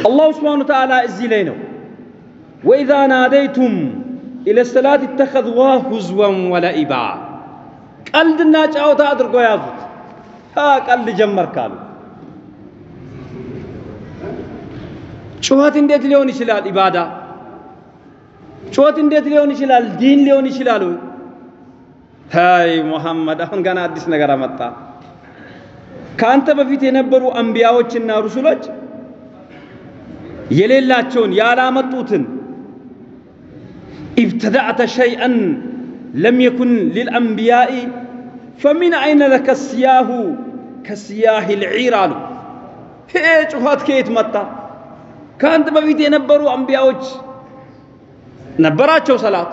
الله سبحانه وتعالى እዚህ ላይ ነው وإذا ناديتم إلى الصلاة اتخذوها هزوا ولعبا ቀልድና ጫወታ አድርጎ ያዙት። ቀልድ ጀመርክ አሉ። ጩኸት እንዴት ሊሆን ይችላል? عبادة ጩኸት እንዴት ሊሆን ይችላል? ዲን ሊሆን ይችላል? ሀይ ሙሐመድ አሁን ገና አዲስ ነገር አመጣ። ከአንተ በፊት የነበሩ አንቢያዎችና ሩሱሎች የሌላቸውን ያላመጡትን ኢብተዳዕተ ሸይአን ለም የኩን ሊልአንቢያኢ ፈሚን አይነ ለከ ስያሁ ከስያህ ልዒር አሉ። ይሄ ጩኸት ከየት መጣ? ከአንተ በፊት የነበሩ አንቢያዎች ነበራቸው ሰላት፣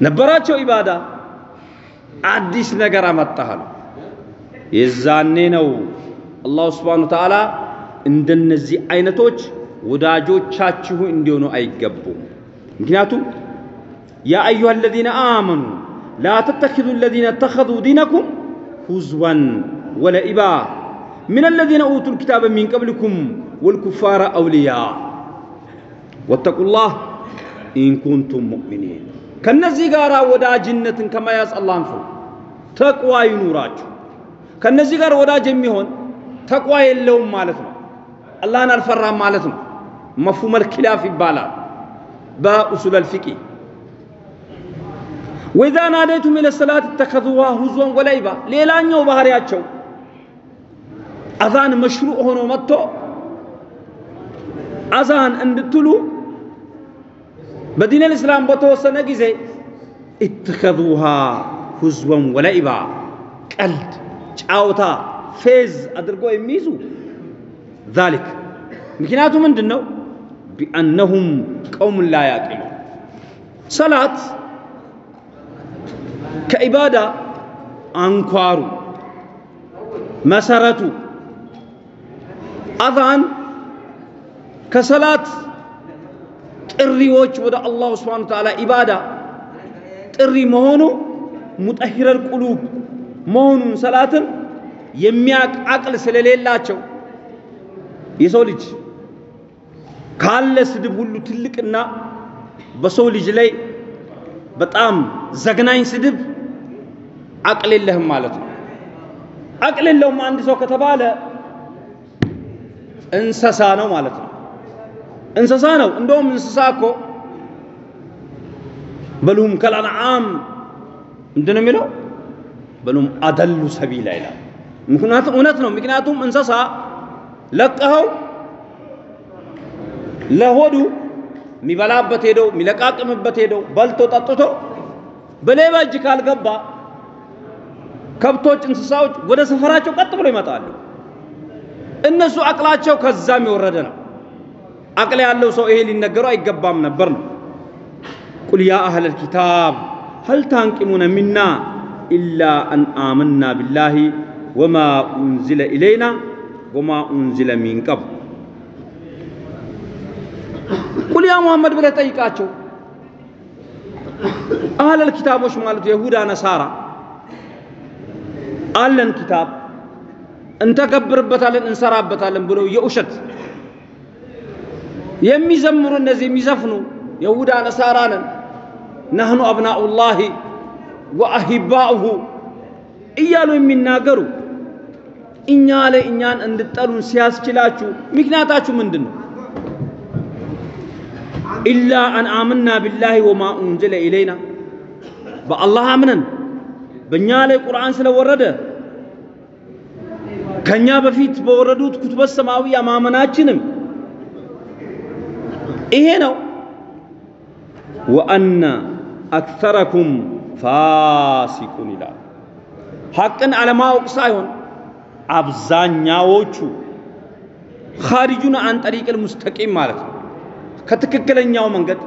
ነበራቸው ኢባዳ፣ አዲስ ነገር አመጣሃሉ። የዛኔ ነው አላሁ ስብሓነሁ ወተዓላ እንደነዚህ አይነቶች ወዳጆቻችሁ እንዲሆኑ አይገቡም። ምክንያቱም ያ አዩሃ አለዚነ አመኑ ላ ተተኪዙ አለዚነ ተኸዙ ዲነኩም ሁዝወን ወለኢባ ምን አለዚነ ኡቱ ልኪታበ ሚን ቀብሊኩም ወልኩፋረ አውልያ واتقوا الله إن كنتم مؤمنين። ከነዚህ ጋር ወዳጅነትን ከመያዝ አላህን ፍሩ፣ ተቅዋ ይኑራችሁ። ከነዚህ ጋር ወዳጅ የሚሆን ተቅዋ የለውም ማለት ነው። አላህን አልፈራም ማለት ነው። مفهوم الخلاف ይባላል በ أصول الفقه። وإذا ناديتم إلى الصلاة اتخذوها هزوا ولعبا። ሌላኛው ባህሪያቸው አዛን مشروع ሆኖ መጥቶ አዛን እንድትሉ በ دين الإسلام በተወሰነ ጊዜ اتخذوها هزوا ولعبا ቀልድ፣ ጫወታ፣ ፌዝ አድርገው የሚይዙ ذلك ምክንያቱ ምንድን ነው? بأنهم قوم لا يعقلون ሰላት ከኢባዳ አንኳሩ መሰረቱ አዛን ከሰላት ጥሪዎች ወደ አላሁ ስብሓነሁ ወተዓላ ኢባዳ ጥሪ መሆኑ ሙጠሂረል ቁሉብ መሆኑን ሰላትን የሚያቅ አቅል ስለሌላቸው የሰው ልጅ ካለ ስድብ ሁሉ ትልቅና በሰው ልጅ ላይ በጣም ዘግናኝ ስድብ አቅል የለህም ማለት ነው። አቅል የለውም አንድ ሰው ከተባለ እንስሳ ነው ማለት ነው። እንስሳ ነው። እንደውም እንስሳ እኮ በሉም ከልአንዓም ምንድን ነው የሚለው? በሉም አደሉ ሰቢላ ይላል። ምክንያቱም እውነት ነው። ምክንያቱም እንስሳ ለቀኸው ለሆዱ የሚበላበት ሄደው የሚለቃቅምበት ሄደው በልቶ ጠጥቶ በሌባ እጅ ካልገባ ከብቶች፣ እንስሳዎች ወደ ሰፈራቸው ቀጥ ብሎ ይመጣሉ። እነሱ አቅላቸው ከዛም የወረደ ነው። አቅል ያለው ሰው ይሄ ሊነገረው አይገባም ነበር ነው። ቁል ያ አህለል ኪታብ ሀል ታንቂሙነ ሚና ኢላ አን አመና ቢላሂ ወማ ኡንዚለ ኢለይና ወማ ኡንዚለ ሚን ቀብል ቁል ያ ሙሐመድ ብለህ ጠይቃቸው። አህለል ኪታቦች ማለት የሁዳ ነሳራ አለን ኪታብ እንተገብርበታለን እንሰራበታለን ብለው የውሸት የሚዘምሩ እነዚህ የሚዘፍኑ የሁዳ ነሳራ ነን ነህኑ አብናኡላሂ ወአሂባኡሁ እያሉ የሚናገሩ እኛ ላይ እኛን እንድጠሉን ሲያስችላችሁ ምክንያታችሁ ምንድን ነው? ኢላ አን አምና ቢላሂ ወማ ኡንዝለ ኢለይና በአላህ አምነን በእኛ ላይ ቁርአን ስለወረደ ከኛ በፊት በወረዱት ኩቱበ ሰማዊ ማመናችንም ይሄ ነው። ወአነ أكثركم فاسقون ይላል። ሐቅን አለማወቅ ሳይሆን አብዛኛዎቹ خارجون عن الطريق المستقيم ማለት ነው። ከትክክለኛው መንገድ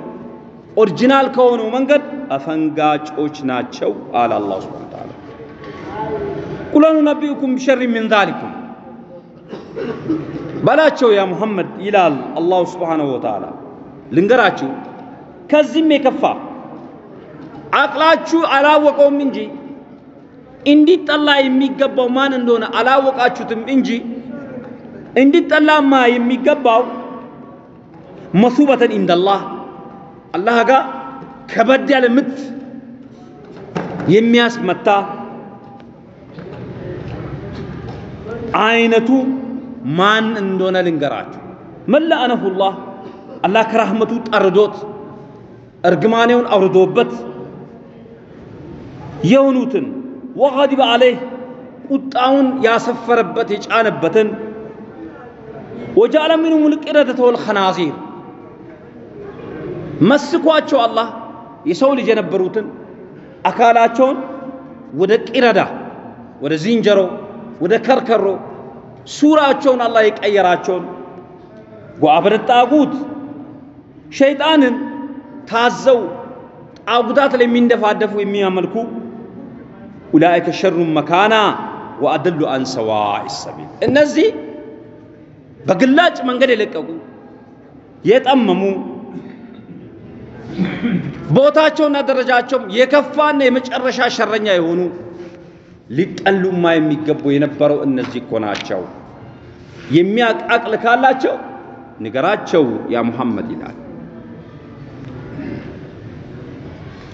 original ከሆነው መንገድ አፈንጋጮች ናቸው አለ الله سبحانه وتعالى። قل ننبئكم بشر من ذلكم በላቸው يا ሙሐመድ ይላል الله سبحانه وتعالى። ልንገራችሁ ከዚህም የከፋ አቅላችሁ አላወቀውም እንጂ እንዲጠላ የሚገባው ማን እንደሆነ አላወቃችሁትም እንጂ እንዲጠላማ የሚገባው መሱበተን ኢንደላህ አላህ ጋር ከበድ ያለ ምት የሚያስመታ አይነቱ ማን እንደሆነ ልንገራችሁ። መላአነሁላህ አላህ ከራህመቱ ጠርዶት እርግማኔውን አውርዶበት የሆኑትን ወገዲበ አለይህ ቁጣውን ያሰፈረበት የጫነበትን ወጃለ ሚንሁም ልቂረደተ ወልኸናዚር መስኳቸው አላህ የሰው ልጅ የነበሩትን አካላቸውን ወደ ቂረዳ ወደ ዝንጀሮ ወደ ከርከሮ ሱራቸውን አላህ የቀየራቸውን ወአብደ ጣጉት ሸይጣንን ታዘው ጣጉታት ላይ የሚንደፋደፉ የሚያመልኩ ኡላኢከ ሸሩ መካና ወአደሉ አን ሰዋኢ ሰቢል እነዚህ በግላጭ መንገድ የለቀቁ የጠመሙ ቦታቸውና ደረጃቸውም የከፋና የመጨረሻ ሸረኛ የሆኑ ሊጠሉማ የሚገቡ የነበረው እነዚህ እኮ ናቸው። የሚያቃቅል ካላቸው ንገራቸው ያ ሙሐመድ ይላል።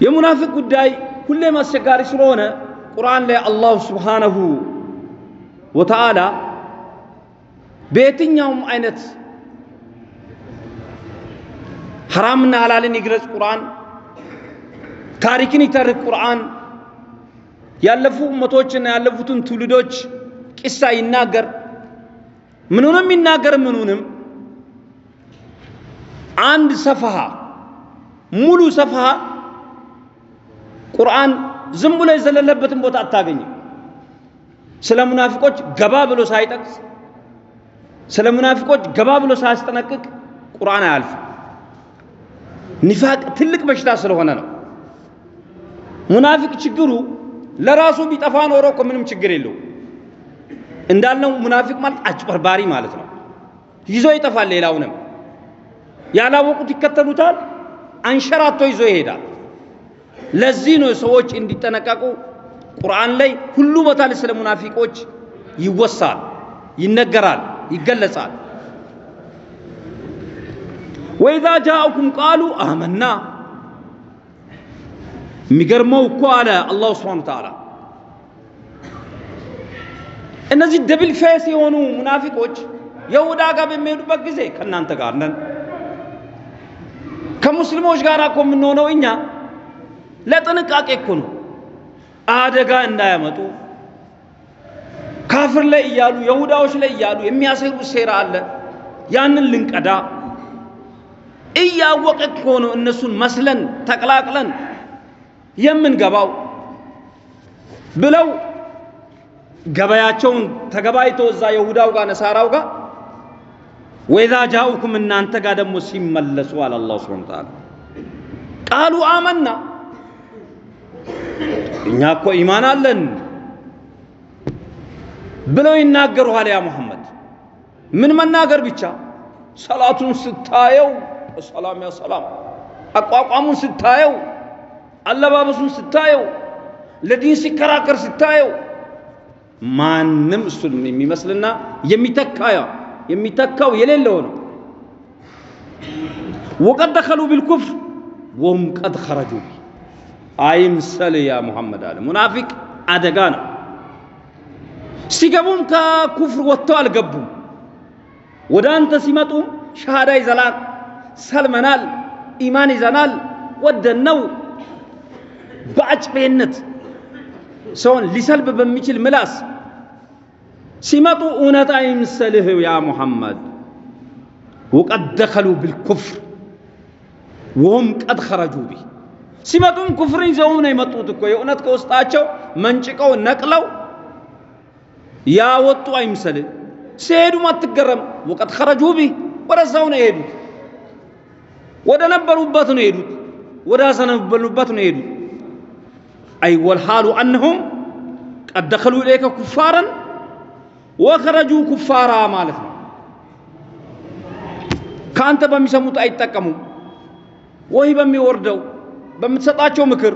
የሙናፊቅ ጉዳይ ሁሌም አስቸጋሪ ስለሆነ ቁርአን ላይ አላሁ ስብሓነሁ ወተዓላ በየትኛውም አይነት ሐራምና ሐላልን ይግለጽ ቁርአን፣ ታሪክን ይተርክ ቁርአን፣ ያለፉ እመቶችና ያለፉትን ትውልዶች ቂሳ ይናገር። ምኑንም ይናገር ምኑንም አንድ ሰፈሃ ሙሉ ሰፈሃ ቁርአን ዝም ብሎ የዘለለበትን ቦታ አታገኝም። ስለ ሙናፊቆች ገባ ብሎ ሳይጠቅስ ስለ ሙናፊቆች ገባ ብሎ ሳያስጠነቅቅ ቁርአን አያልፍም። ኒፋቅ ትልቅ በሽታ ስለሆነ ነው። ሙናፊቅ ችግሩ ለራሱ ቢጠፋ ኖሮ እኮ ምንም ችግር የለው። እንዳልነው ሙናፊቅ ማለት አጭበርባሪ ማለት ነው። ይዞ ይጠፋል። ሌላውንም ያላወቁት ይከተሉታል። አንሸራቶ ይዞ ይሄዳል። ለዚህ ነው ሰዎች እንዲጠነቀቁ ቁርአን ላይ ሁሉ ቦታ ላይ ስለ ሙናፊቆች ይወሳል፣ ይነገራል፣ ይገለጻል። وإذا جاءوكم قالوا آمنا። የሚገርመው እኮ አለ الله سبحانه وتعالى እነዚህ double face የሆኑ ሙናፊቆች የሁዳ ጋር በሚሄዱበት ጊዜ ከእናንተ ጋር ነን፣ ከሙስሊሞች ጋር እኮ የምንሆነው እኛ ለጥንቃቄ እኮ ነው፣ አደጋ እንዳያመጡ ካፍር ላይ እያሉ የሁዳዎች ላይ እያሉ የሚያሴሩት ሴራ አለ። ያንን ልንቀዳ። እያወቀ እኮ እነሱን መስለን ተቀላቅለን የምንገባው ብለው ገበያቸውን ተገባይቶ እዛ የሁዳው ጋር ነሳራው ጋር ወይዛ ጃኡኩም እናንተ ጋር ደግሞ ሲመለሱ አለ አላሁ ሱብሓነሁ ወተዓላ። ቃሉ አመና እኛ እኮ ኢማን አለን ብለው ይናገሩሃል። ያ ሙሐመድ ምን መናገር ብቻ ሰላቱን ስታየው ሰላም ያ ሰላም፣ አቋቋሙን ስታየው፣ አለባበሱን ስታየው፣ ለዲን ሲከራከር ስታየው ማንም እሱን የሚመስልና የሚተካ የሚተካው የሌለው ነው። ወቀድ ደኸሉ ቢልኩፍር ወሁም ቀድ ኸረጁ አይምሰል ያ ሙሐመድ አለ። ሙናፊቅ አደጋ ነው። ሲገቡም ከኩፍር ወጥተው አልገቡም። ወደ አንተ ሲመጡም ሸሃዳ ይዘላል፣ ሰልመናል፣ ኢማን ይዘናል፣ ወደን ነው በአጭቤነት ሰውን ሊሰልብ በሚችል ምላስ ሲመጡ እውነት አይምሰልህ ያ ሙሐመድ ወቀድ ደኸሉ ቢልኩፍር ወሁም ቀድ ኸረጁ ቢህ ሲመጡም ኩፍርን ይዘው ነው የመጡት እኮ የእውነት ከውስጣቸው መንጭቀው ነቅለው ያወጡ አይምሰልህ። ሲሄዱም አትገረም። ወቀድ ኸረጁ ቢህ ወደዛው ነው የሄዱት፣ ወደ ነበሩበት ነው የሄዱት፣ ወደ አዘነበሉበት ነው የሄዱት። አይ ወልሓሉ አነሁም ቀድ ደኸሉ ኢለይከ ኩፋረን ወኸረጁ ኩፋራ ማለት ነው። ከአንተ በሚሰሙት አይጠቀሙም ወይ በሚወርደው በምትሰጣቸው ምክር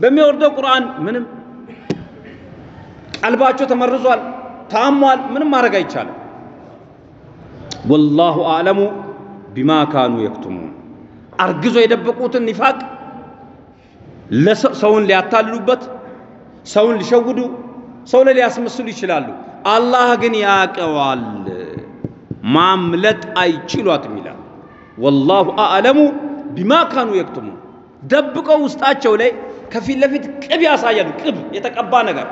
በሚወርደው ቁርአን ምንም ቀልባቸው ተመርዟል፣ ታሟል። ምንም ማድረግ አይቻልም። ወላሁ አዕለሙ ቢማ ካኑ የክቱሙን አርግዞ የደበቁትን ኒፋቅ ሰውን ሊያታልሉበት፣ ሰውን ሊሸውዱ፣ ሰው ላይ ሊያስመስሉ ይችላሉ። አላህ ግን ያቀዋል። ማምለጥ አይችሏትም ይላል። ወላሁ አዕለሙ ቢማ ካኑ የክቱሙን ደብቀው ውስጣቸው ላይ ከፊት ለፊት ቅብ ያሳያሉ። ቅብ የተቀባ ነገር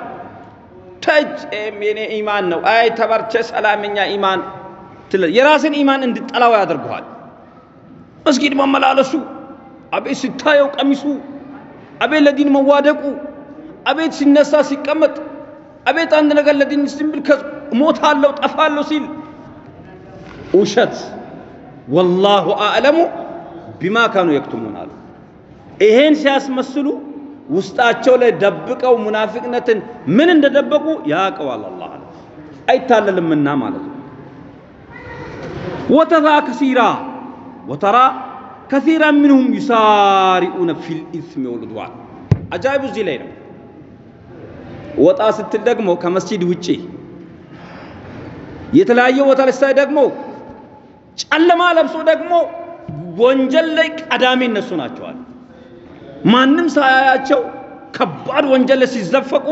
ተጅ የኔ ኢማን ነው። አይ ተበርቸ ሰላምኛ ኢማን የራስን ኢማን እንድጠላው ያደርገዋል። መስጊድ መመላለሱ፣ አቤት ስታየው ቀሚሱ፣ አቤት ለዲን መዋደቁ፣ አቤት ሲነሳ ሲቀመጥ፣ አቤት አንድ ነገር ለዲን ሲብል ሞታለሁ ጠፋለሁ ሲል ውሸት። ወላሁ አዕለሙ ቢማ ካኑ የክቱሙን ይሄን ሲያስመስሉ ውስጣቸው ላይ ደብቀው ሙናፊቅነትን ምን እንደደበቁ ያውቀዋል አላህ አይታለልምና ማለት ነው። ወተራ ከሲራ ወተራ ከሲራ ምንሁም ዩሳሪኡነ ፊል ኢስሚ ወልዑድዋን። አጃይቡ እዚህ ላይ ነው። ወጣ ስትል ደግሞ ከመስጂድ ውጪ የተለያየ ቦታ ላይ ደግሞ ጨለማ ለብሶ ደግሞ ወንጀል ላይ ቀዳሚ እነሱ ናቸዋል። ማንም ሳያያቸው ከባድ ወንጀል ሲዘፈቁ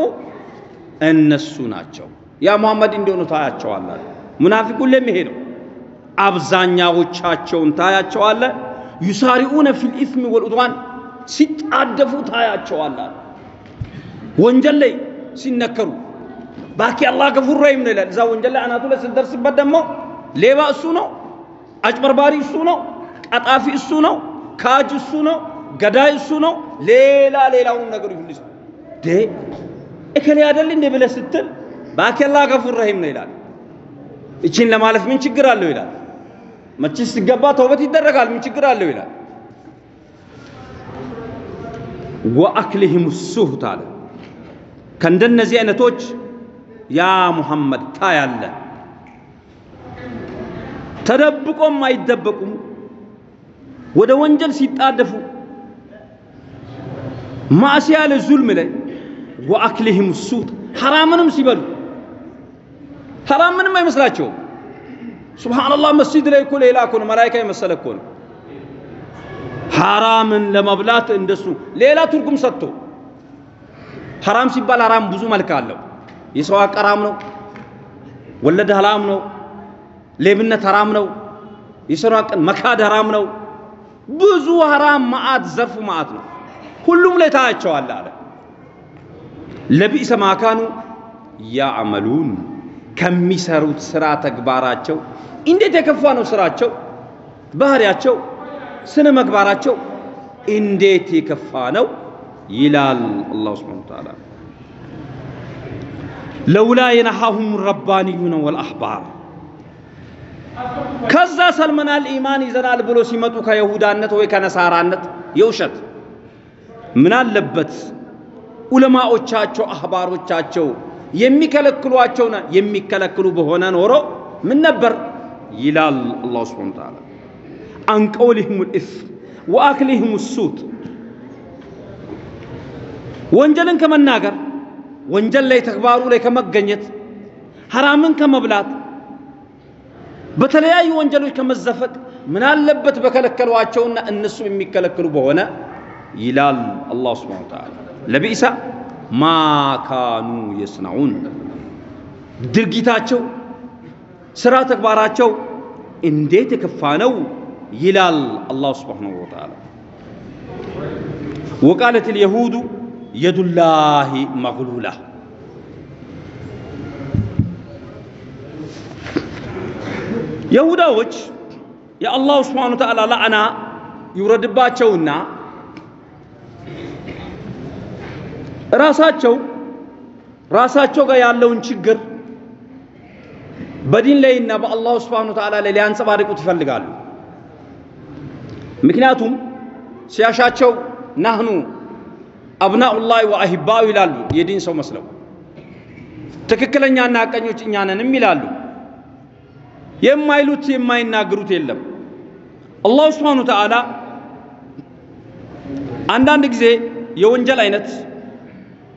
እነሱ ናቸው። يا ሙሐመድ እንደሆኑ ታያቸዋለህ። ሁሌም ይሄ ነው። አብዛኛዎቻቸውን ታያቸዋለ። يسارعون في الإثم والعدوان ሲጣደፉ ታያቸዋለህ። ወንጀል ላይ ሲነከሩ በቃ አላህ غفور رحيم ነው ይላል። እዛ ወንጀል ላይ አናቱ ላይ ስንደርስበት ደግሞ ሌባ እሱ ነው፣ አጭበርባሪ እሱ ነው፣ ቀጣፊ እሱ ነው፣ ካጅ እሱ ነው ገዳይ እሱ ነው። ሌላ ሌላውን ነገር ይሁን ዴ እከሌ አይደል እንደ ብለህ ስትል ባከላ ገፉር ረሂም ነው ይላል። እቺን ለማለፍ ምን ችግር አለው ይላል። መቼስ ሲገባ ተውበት ይደረጋል። ምን ችግር አለው ይላል። ወአክሊሂም ሱህት አለ። ከእንደነዚህ አይነቶች ያ ሙሐመድ ታያለ። ተደብቆም አይደበቁም። ወደ ወንጀል ሲጣደፉ ማዕሲያ ላይ ዙልም ላይ ወአክሊህም ሱት ሐራምንም ሲበሉ ሐራም ምንም አይመስላቸውም። ሱብሃንአላህ መስጂድ ላይ እኮ ሌላ እኮ ነው፣ መላኢካ የመሰለ እኮ ነው። ሐራምን ለመብላት እንደሱ ሌላ ትርጉም ሰጥቶ ሐራም ሲባል ሐራም ብዙ መልክ አለው። የሰው ሐራም ነው፣ ወለድ ሐራም ነው፣ ሌብነት ሐራም ነው፣ የሰው መካድ ሐራም ነው። ብዙ ሐራም መዓት ዘርፉ መዓት ነው። ሁሉም ላይ ታያቸዋለህ አለ። ለቢእሰ ማካኑ ያዕመሉን ከሚሰሩት ስራ ተግባራቸው እንዴት የከፋ ነው ስራቸው፣ ባህሪያቸው፣ ስነ መግባራቸው እንዴት የከፋ ነው ይላል አላሁ ስብሓነሁ ወተዓላ። ለውላ የነሃሁም ረባንዩነ ወልአሕባር ከዛ ሰልመናል ኢማን ይዘናል ብሎ ሲመጡ ከይሁዳነት ወይ ከነሳራነት የውሸት ምን አለበት? ዑለማዎቻቸው አህባሮቻቸው የሚከለክሏቸውና የሚከለክሉ በሆነ ኖሮ ምን ነበር? ይላል አላሁ ስብሓነ ወተዓላ። አን ቀውሊሂም ልኢስም ወአክሊሂም ሱት። ወንጀልን ከመናገር ወንጀል ላይ ተግባሩ ላይ ከመገኘት ሐራምን ከመብላት በተለያዩ ወንጀሎች ከመዘፈቅ ምን አለበት በከለከሏቸውና እነሱ የሚከለክሉ በሆነ ይላል አላህ ስብሓነ ወተዓላ። ለቢእሳ ማ ካኑ ድርጊታቸው ስራ ተግባራቸው እንዴት የከፋ ነው ይላል አላህ ስብሓነሁ ወተዓላ። ወቃለት ልየሁዱ የዱላሂ መግሉላ የሁዳዎች የአላሁ ስብሓነ ወተዓላ ላዕና ይውረድባቸውና ራሳቸው ራሳቸው ጋር ያለውን ችግር በዲን ላይና በአላሁ ስብሓነ ወተዓላ ላይ ሊያንጸባርቁት ይፈልጋሉ። ምክንያቱም ሲያሻቸው ናህኑ አብናኡላህ ወአሂባው ይላሉ። የዲን ሰው መስለው ትክክለኛና አቀኞች እኛ ነንም ይላሉ። የማይሉት የማይናገሩት የለም። አላሁ ስብሓነ ወተዓላ አንዳንድ ጊዜ የወንጀል አይነት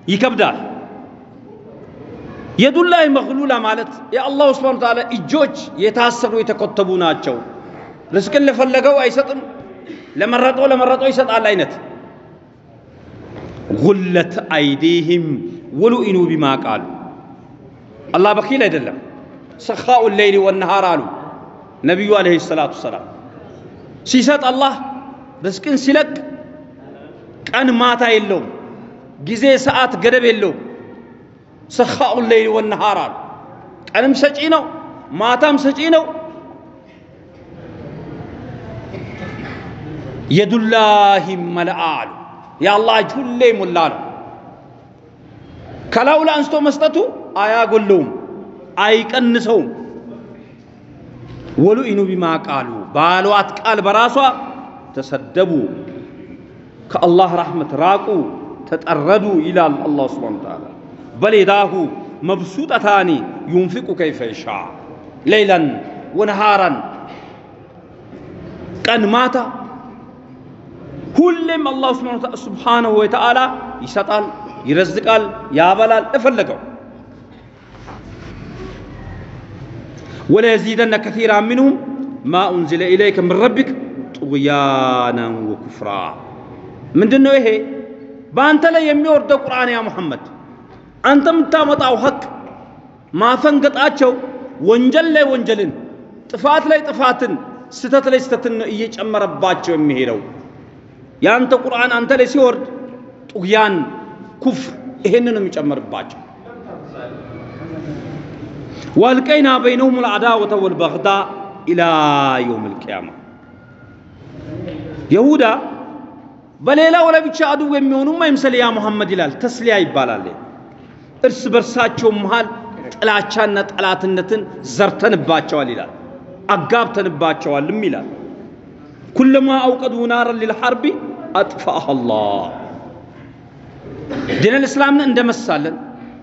ይከብዳል። የዱላይ መግሉላ ማለት የአላሁ ስብሓነ ወተዓላ እጆች የታሰሩ የተኮተቡ ናቸው። ርስቅን ለፈለገው አይሰጥም፣ ለመረጠው ለመረጠው ይሰጣል አይነት ጉለት አይዲህም ወሉኢኑ ቢማ ቃሉ አላህ በኪል አይደለም። ሰኻኡ ሌይሊ ወነሃር አሉ ነቢዩ ዓለይሂ ሰላቱ ወሰላም። ሲሰጥ አላህ ርስቅን ሲለቅ ቀን ማታ የለውም፣ ጊዜ ሰዓት ገደብ የለውም። ሰኻኡ ሌይሊ ወነሃር አሉ። ቀንም ሰጪ ነው፣ ማታም ሰጪ ነው። የዱላሂ መልአ አሉ የአላህ እጅ ሁሌ ሞላ ነው። ከላዩ አንስቶ መስጠቱ አያጎለውም፣ አይቀንሰውም። ወሉኢኑ ቢማ ቃሉ ባሏት ቃል በራሷ ተሰደቡ፣ ከአላህ ረሕመት ራቁ፣ ተጠረዱ ይላል አላህ ሱብሓነሁ ወተዓላ። በል የዳሁ መብሱጠታኒ ዩንፊቁ ከይፈ ይሻ ሌይለን ወነሃራን ቀን ማታ ሁሌም አላህ ሱብሓነሁ ወተዓላ ይሰጣል፣ ይረዝቃል፣ ያበላል እፈለገው። ወለየዚደነ ከሲራ ሚንሁም ማ ኡንዚለ ኢለይከ ምን ረቢክ ጡግያናን ወኩፍራ። ምንድን ነው ይሄ? በአንተ ላይ የሚወርደው ቁርአን ያ ሙሐመድ፣ አንተ የምታመጣው ሐቅ ማፈንገጣቸው ወንጀል ላይ ወንጀልን፣ ጥፋት ላይ ጥፋትን፣ ስተት ላይ ስተትን ነው እየጨመረባቸው የሚሄደው። የአንተ ቁርአን አንተ ላይ ሲወርድ ጡግያን፣ ኩፍር ይሄንን ነው የሚጨምርባቸው። ወአልቀይና በይነሁም ልአዳወተ ወልበግዳ ኢላ የውም ልቅያማ። የሁዳ በሌላው ለብቻ አድው የሚሆኑም አይምሰል ያ ሙሐመድ ይላል። ተስሊያ ይባላል። እርስ በርሳቸው መሃል ጥላቻና ጠላትነትን ዘርተንባቸዋል ይላል። አጋብተንባቸዋልም ይላል። ኩለማ አውቀዱ ናረን ሊልሐርቢ አጥፋህ አላህ ዲነል እስላምን እንደመሳለን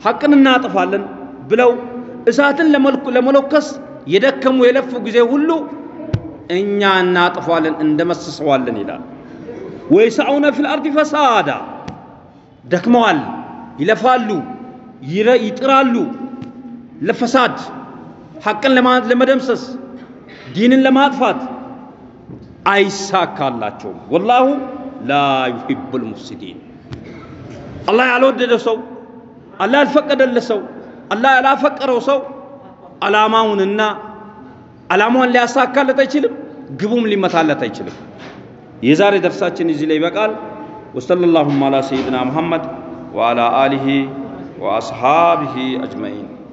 ሐቅን እናጥፋለን ብለው እሳትን ለመለኮስ የደከሙ የለፉ ጊዜ ሁሉ እኛ እናጥፏለን እንደመስሰዋለን ይላል። ወይሰዑነ ፊል አርዲ ፈሳዳ ደክመዋል፣ ይለፋሉ፣ ይጥራሉ ለፈሳድ ሐቅን ለመደምሰስ ዲንን ለማጥፋት አይሳካላቸውም። ወላሁ ላ ዩሂቡል ሙፍሲዲን። አላህ ያልወደደ ሰው፣ አላህ ያልፈቀደለት ሰው፣ አላህ ያላፈቀረው ሰው ዓላማውንና ዓላማውን ሊያሳካለት አይችልም፣ ግቡም ሊመታለት አይችልም። የዛሬ ደርሳችን እዚህ ላይ ይበቃል። ወሰለላሁም አላ ሰይድና ሙሐመድ ወአላ አሊሂ ወአስሓቢሂ አጅመዒን